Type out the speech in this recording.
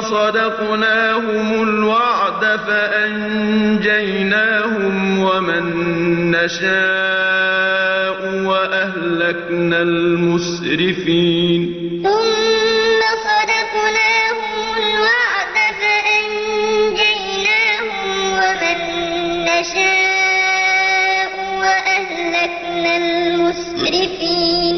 وصدقناهم الْوَعْدَ فَأَنجَيْنَاهُمْ وَمَن نَّشَاءُ وَأَهْلَكْنَا الْمُسْرِفِينَ. ثُمَّ صَدَقْنَاهُمُ الْوَعْدَ فَأَنجَيْنَاهُمْ وَمَن نَّشَاءُ وَأَهْلَكْنَا الْمُسْرِفِينَ.